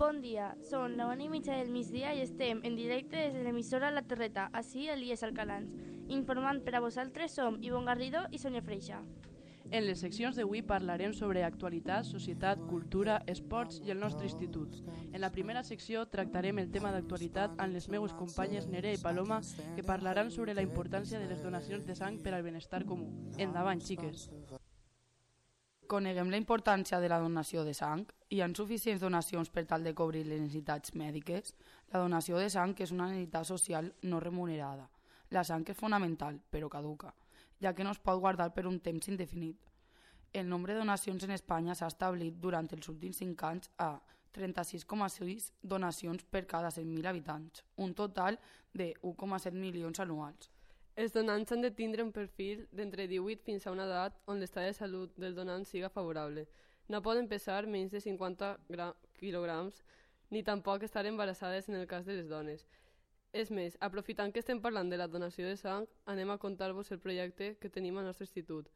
Bon dia, són la una i mitja del migdia i estem en directe des de l'emissora La Terreta, així Elies Alcalans. Informant per a vosaltres som Ivon Garrido i Sonia Freixa. En les seccions d'avui parlarem sobre actualitat, societat, cultura, esports i el nostre institut. En la primera secció tractarem el tema d'actualitat amb les meves companyes Nerea i Paloma que parlaran sobre la importància de les donacions de sang per al benestar comú. Endavant, xiques. Coneguem la importància de la donació de sang. Hi ha suficients donacions per tal de cobrir les necessitats mèdiques. La donació de sang és una necessitat social no remunerada. La sang és fonamental, però caduca, ja que no es pot guardar per un temps indefinit. El nombre de donacions en Espanya s'ha establit durant els últims 5 anys a 36,6 donacions per cada 100.000 habitants, un total de 1,7 milions anuals. Els donants han de tindre un perfil d'entre 18 fins a una edat on l'estat de salut del donant siga favorable. No poden pesar menys de 50 quilograms ni tampoc estar embarassades en el cas de les dones. És més, aprofitant que estem parlant de la donació de sang, anem a contar-vos el projecte que tenim al nostre institut.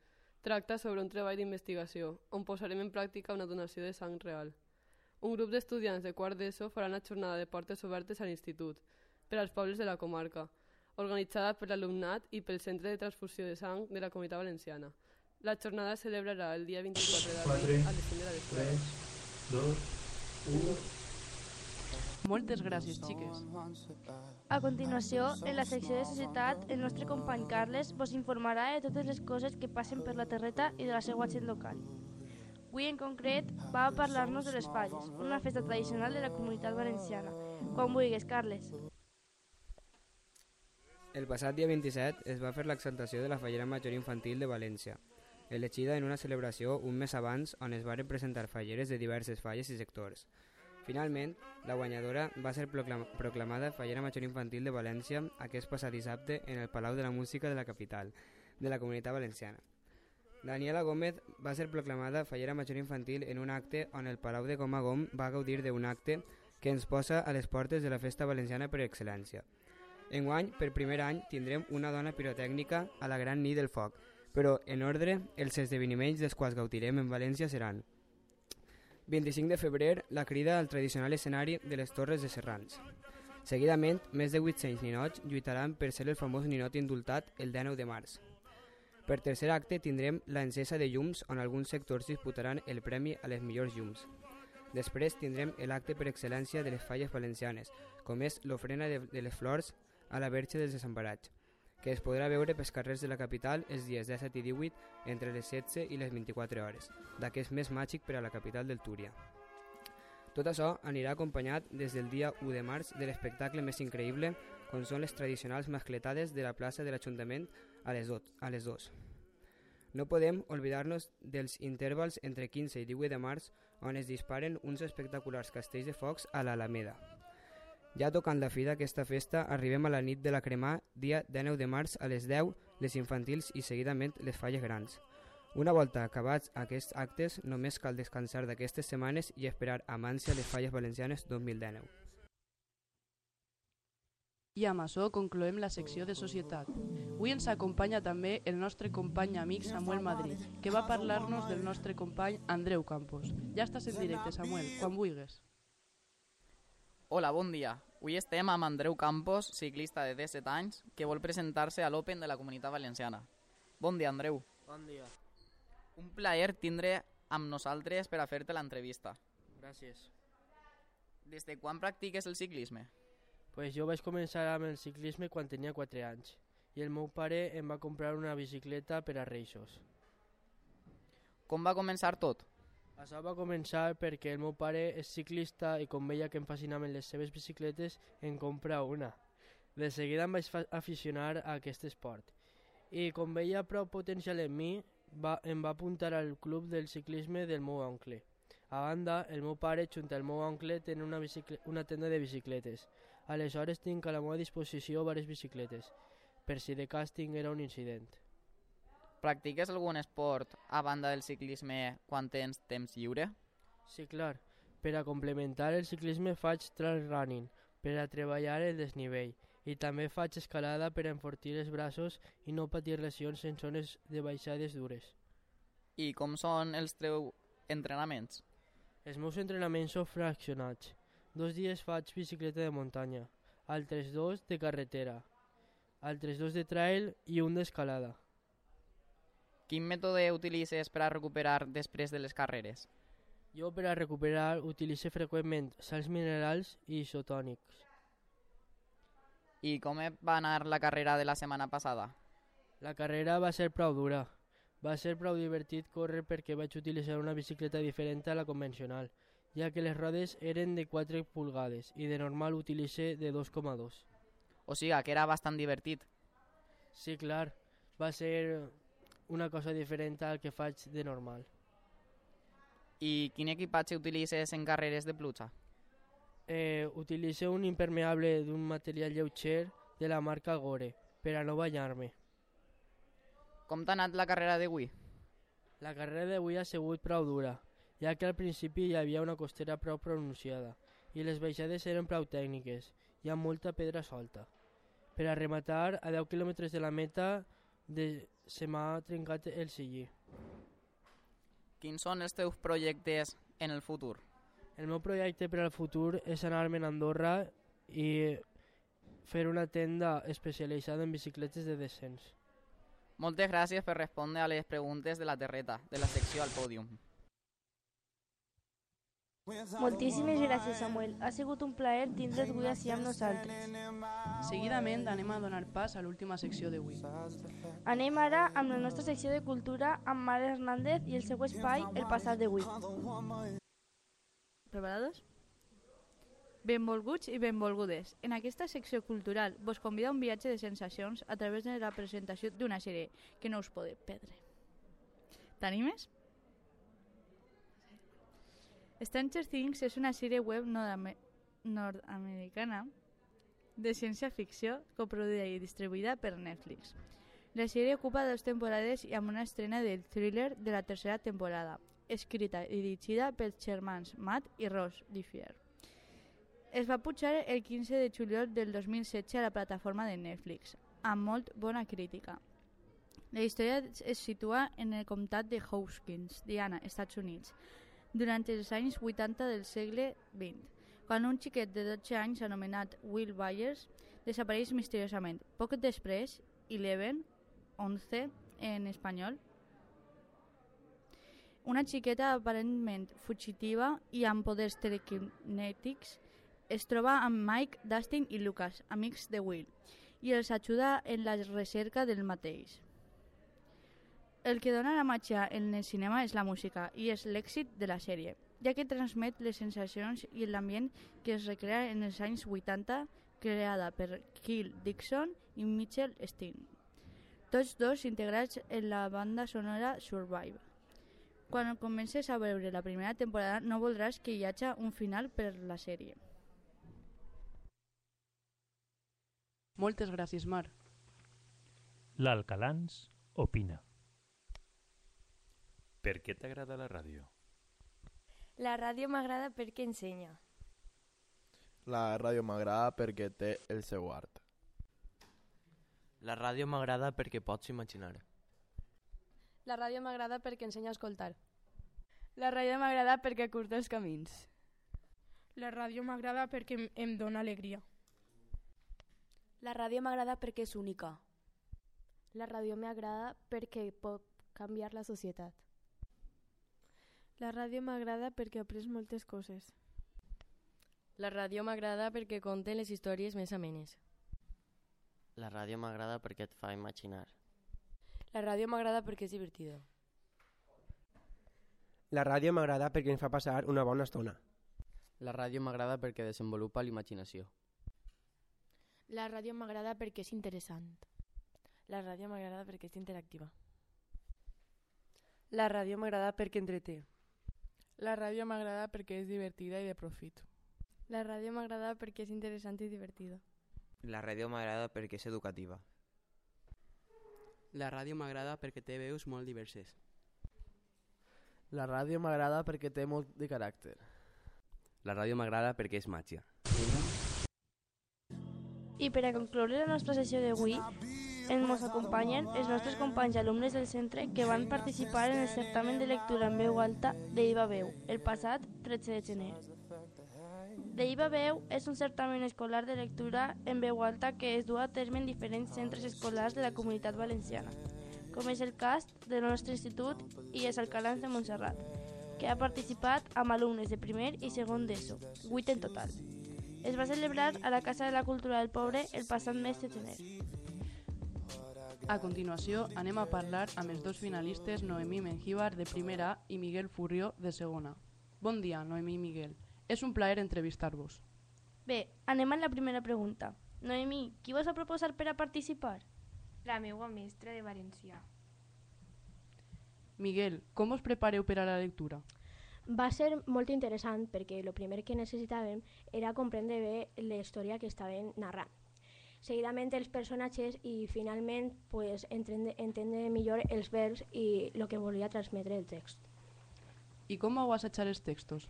Tracta sobre un treball d'investigació, on posarem en pràctica una donació de sang real. Un grup d'estudiants de quart d'ESO farà una jornada de portes obertes a l'institut, per als pobles de la comarca, organitzada per l'alumnat i pel Centre de Transfusió de Sang de la Comunitat Valenciana. La jornada es celebrarà el dia 24 d'abril a les 5 de la vesprada. 2, 1... Moltes gràcies, xiques. A continuació, en la secció de societat, el nostre company Carles vos informarà de totes les coses que passen per la terreta i de la seva gent local. Avui en concret va a parlar-nos de les falles, una festa tradicional de la comunitat valenciana. Quan vulguis, Carles. El passat dia 27 es va fer l'exaltació de la Fallera Major Infantil de València, elegida en una celebració un mes abans on es varen presentar falleres de diverses falles i sectors. Finalment, la guanyadora va ser proclamada Fallera Major Infantil de València aquest passat dissabte en el Palau de la Música de la capital de la Comunitat Valenciana. Daniela Gómez va ser proclamada Fallera Major Infantil en un acte on el Palau de Gom Gom va gaudir d'un acte que ens posa a les portes de la festa valenciana per excel·lència. Enguany, per primer any, tindrem una dona pirotècnica a la Gran Nit del Foc, però, en ordre, els esdeveniments dels quals gaudirem en València seran 25 de febrer, la crida al tradicional escenari de les Torres de Serrans. Seguidament, més de 800 ninots lluitaran per ser el famós ninot indultat el 19 de març. Per tercer acte tindrem la encesa de llums on alguns sectors disputaran el premi a les millors llums. Després tindrem l'acte per excel·lència de les falles valencianes, com és l'ofrena de, de les flors a la Verge dels Desemparats, que es podrà veure pels carrers de la capital els dies 17 i 18 entre les 16 i les 24 hores, d'aquest mes màgic per a la capital del Túria. Tot això anirà acompanyat des del dia 1 de març de l'espectacle més increïble, com són les tradicionals mascletades de la plaça de l'Ajuntament a les 2. A les 2. No podem oblidar-nos dels intervals entre 15 i 18 de març on es disparen uns espectaculars castells de focs a l'Alameda. Ja tocant la fi d'aquesta festa, arribem a la nit de la cremà, dia 19 de març a les 10, les infantils i seguidament les falles grans. Una volta acabats aquests actes, només cal descansar d'aquestes setmanes i esperar amb ànsia les falles valencianes 2019. I amb això concloem la secció de societat. Avui ens acompanya també el nostre company amic Samuel Madrid, que va parlar-nos del nostre company Andreu Campos. Ja estàs en directe, Samuel, quan vulguis. Hola, bon dia. Avui estem amb Andreu Campos, ciclista de 17 anys, que vol presentar-se a l'Open de la Comunitat Valenciana. Bon dia, Andreu. Bon dia. Un plaer tindre amb nosaltres per a fer-te l'entrevista. Gràcies. Des de quan practiques el ciclisme? Pues jo vaig començar amb el ciclisme quan tenia 4 anys i el meu pare em va comprar una bicicleta per a reixos. Com va començar tot? Això va començar perquè el meu pare és ciclista i com veia que em fascinaven les seves bicicletes, em compra una. De seguida em vaig aficionar a aquest esport i com veia prou potencial en mi, va, em va apuntar al club del ciclisme del meu oncle. A banda, el meu pare junt al meu oncle tenen una, una tenda de bicicletes. Aleshores tinc a la meva disposició diverses bicicletes, per si de cas tinguera un incident. Practiques algun esport a banda del ciclisme quan tens temps lliure? Sí, clar. Per a complementar el ciclisme faig trail running, per a treballar el desnivell, i també faig escalada per a enfortir els braços i no patir lesions en zones de baixades dures. I com són els teus entrenaments? Els meus entrenaments són fraccionats. Dos dies faig bicicleta de muntanya, altres dos de carretera, altres dos de trail i un d'escalada. Quin mètode utilitzes per a recuperar després de les carreres? Jo per a recuperar utilitzo freqüentment sals minerals i isotònics. I com va anar la carrera de la setmana passada? La carrera va ser prou dura. Va ser prou divertit córrer perquè vaig utilitzar una bicicleta diferent a la convencional, ja que les rodes eren de 4 pulgades i de normal utilitzé de 2,2. O sigui, que era bastant divertit. Sí, clar, va ser una cosa diferent al que faig de normal. I quin equipatge utilitzes en carreres de pluja? Eh, utilitzo un impermeable d'un material lleuger de la marca Gore per a no banyar-me. Com t'ha anat la carrera d'avui? La carrera d'avui ha sigut prou dura, ja que al principi hi havia una costera prou pronunciada i les baixades eren prou tècniques i amb molta pedra solta. Per a rematar, a 10 quilòmetres de la meta de... se m'ha trencat el sillí. Quins són els teus projectes en el futur? El meu projecte per al futur és anar-me'n a Andorra i fer una tenda especialitzada en bicicletes de descens. Moltes gràcies per respondre a les preguntes de la terreta, de la secció al pòdium. Moltíssimes gràcies, Samuel. Ha sigut un plaer tindre't avui així amb nosaltres. Seguidament anem a donar pas a l'última secció d'avui. Anem ara amb la nostra secció de cultura amb Mare Hernández i el seu espai El passat d'avui. Preparados? Benvolguts i benvolgudes. En aquesta secció cultural vos convida un viatge de sensacions a través de la presentació d'una sèrie que no us podeu perdre. T'animes? Stranger Things és una sèrie web nord-ame- nord-americana de ciència-ficció coproduïda i distribuïda per Netflix. La sèrie ocupa dues temporades i amb una estrena del thriller de la tercera temporada, escrita i dirigida pels germans Matt i Ross Diffier. Es va pujar el 15 de juliol del 2016 a la plataforma de Netflix, amb molt bona crítica. La història es situa en el comtat de Hawkins, Diana, Estats Units, durant els anys 80 del segle XX, quan un xiquet de 12 anys anomenat Will Byers desapareix misteriosament. Poc després, Eleven, 11 en espanyol, una xiqueta aparentment fugitiva i amb poders telequinètics es troba amb Mike, Dustin i Lucas, amics de Will, i els ajuda en la recerca del mateix. El que dona la màgia en el cinema és la música i és l'èxit de la sèrie, ja que transmet les sensacions i l'ambient que es recrea en els anys 80, creada per Kill Dixon i Mitchell Steen. Tots dos integrats en la banda sonora Survive. Quan comences a veure la primera temporada no voldràs que hi hagi un final per la sèrie. Moltes gràcies, Mar. L'Alcalans opina. Per què t'agrada la ràdio? La ràdio m'agrada perquè ensenya. La ràdio m'agrada perquè té el seu art. La ràdio m'agrada perquè pots imaginar. La ràdio m'agrada perquè ensenya a escoltar. La ràdio m'agrada perquè curta els camins. La ràdio m'agrada perquè em- em dóna alegria. La ràdio m'agrada perquè és única. La ràdio m'agrada perquè pot canviar la societat. La ràdio m'agrada perquè he après moltes coses. La ràdio m'agrada perquè conten les històries més amenes. La ràdio m'agrada perquè et fa imaginar. La ràdio m'agrada perquè és divertida. La ràdio m'agrada perquè ens fa passar una bona estona. La ràdio m'agrada perquè desenvolupa l'imaginació. La ràdio m'agrada perquè és interessant. La ràdio m'agrada perquè és interactiva. La ràdio m'agrada perquè entreté. La ràdio m'agrada perquè és divertida i de profit. La ràdio m'agrada perquè és interessant i divertida. La ràdio m'agrada perquè és educativa. La ràdio m'agrada perquè té veus molt diverses. La ràdio m'agrada perquè té molt de caràcter. La ràdio m'agrada perquè és màgia. I per a concloure la nostra sessió d'avui, ens acompanyen els nostres companys alumnes del centre que van participar en el certamen de lectura en veu alta d'Iva Veu el passat 13 de gener. De Iva Veu és un certamen escolar de lectura en veu alta que es du a terme en diferents centres escolars de la comunitat valenciana, com és el cas del nostre institut i és Alcalans de Montserrat, que ha participat amb alumnes de primer i segon d'ESO, 8 en total. Es va celebrar a la Casa de la Cultura del Poble el passat mes de gener. A continuació, anem a parlar amb els dos finalistes Noemí Mengíbar de primera A i Miguel Furrió de segona. Bon dia, Noemí i Miguel. És un plaer entrevistar-vos. Bé, anem a la primera pregunta. Noemí, qui vos va proposar per a participar? La meua mestra de valencià. Miguel, com us prepareu per a la lectura? Va ser molt interessant perquè el primer que necessitàvem era comprendre bé la història que estaven narrant. Seguidament els personatges i finalment pues, entendre, entendre millor els verbs i el que volia transmetre el text. I com vau assajar els textos?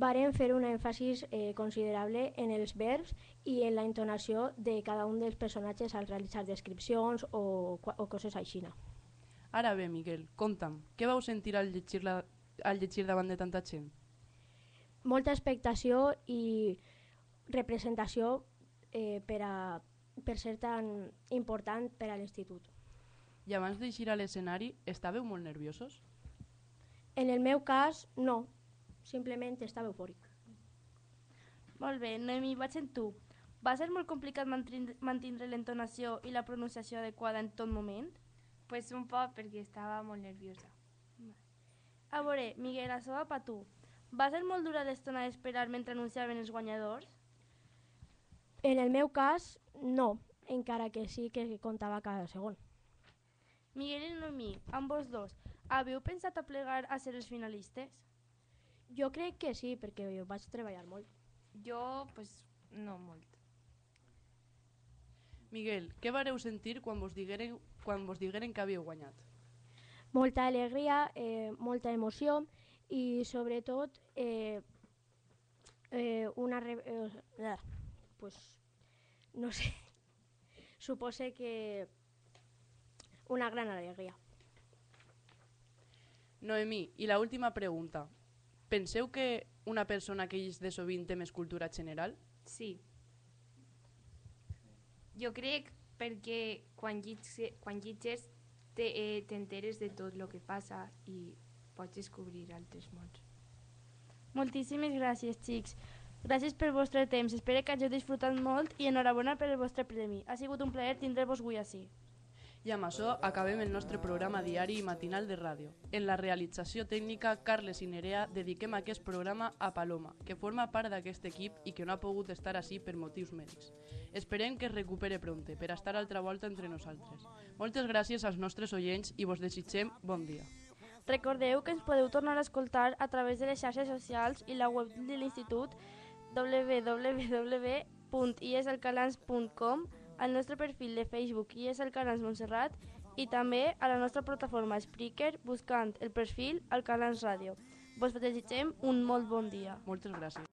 Varen fer un èmfasis eh, considerable en els verbs i en la entonació de cada un dels personatges al realitzar descripcions o, o coses així. Ara bé, Miguel, conta'm, què vau sentir al llegir, la, al llegir davant de tanta gent? Molta expectació i representació eh, per, a, per ser tan important per a l'institut. I abans d'eixir a l'escenari, estàveu molt nerviosos? En el meu cas, no. Simplement estava eufòric. Molt bé, Noemi, vaig en tu. Va ser molt complicat mantindre l'entonació i la pronunciació adequada en tot moment? Pues un poc, perquè estava molt nerviosa. A veure, Miguel, això va per tu. Va ser molt dura l'estona d'esperar mentre anunciaven els guanyadors? En el meu cas, no, encara que sí que comptava cada segon. Miguel i Noemí, amb vos dos, haveu pensat a plegar a ser els finalistes? Jo crec que sí, perquè jo vaig treballar molt. Jo, pues, no molt. Miguel, què vareu sentir quan vos digueren, quan vos digueren que havíeu guanyat? Molta alegria, eh, molta emoció i sobretot eh, eh, una... Re eh, pues, no sé, supose que una gran alegria. Noemí, i la última pregunta. Penseu que una persona que és de sovint té més cultura general? Sí. Jo crec perquè quan, llitge, quan llitges t'enteres te, eh, de tot el que passa i pots descobrir altres mons. Moltíssimes gràcies, xics. Gràcies pel vostre temps. Espero que hàgiu disfrutat molt i enhorabona per el vostre premi. Ha sigut un plaer tindre-vos avui així. I amb això acabem el nostre programa diari i matinal de ràdio. En la realització tècnica, Carles i Nerea dediquem aquest programa a Paloma, que forma part d'aquest equip i que no ha pogut estar així per motius mèdics. Esperem que es recupere prompte per estar altra volta entre nosaltres. Moltes gràcies als nostres oients i vos desitgem bon dia. Recordeu que ens podeu tornar a escoltar a través de les xarxes socials i la web de l'Institut www.iesalcalans.com al nostre perfil de Facebook i és Alcalans Montserrat i també a la nostra plataforma Spreaker buscant el perfil Alcalans Ràdio. Vos desitgem un molt bon dia. Moltes gràcies.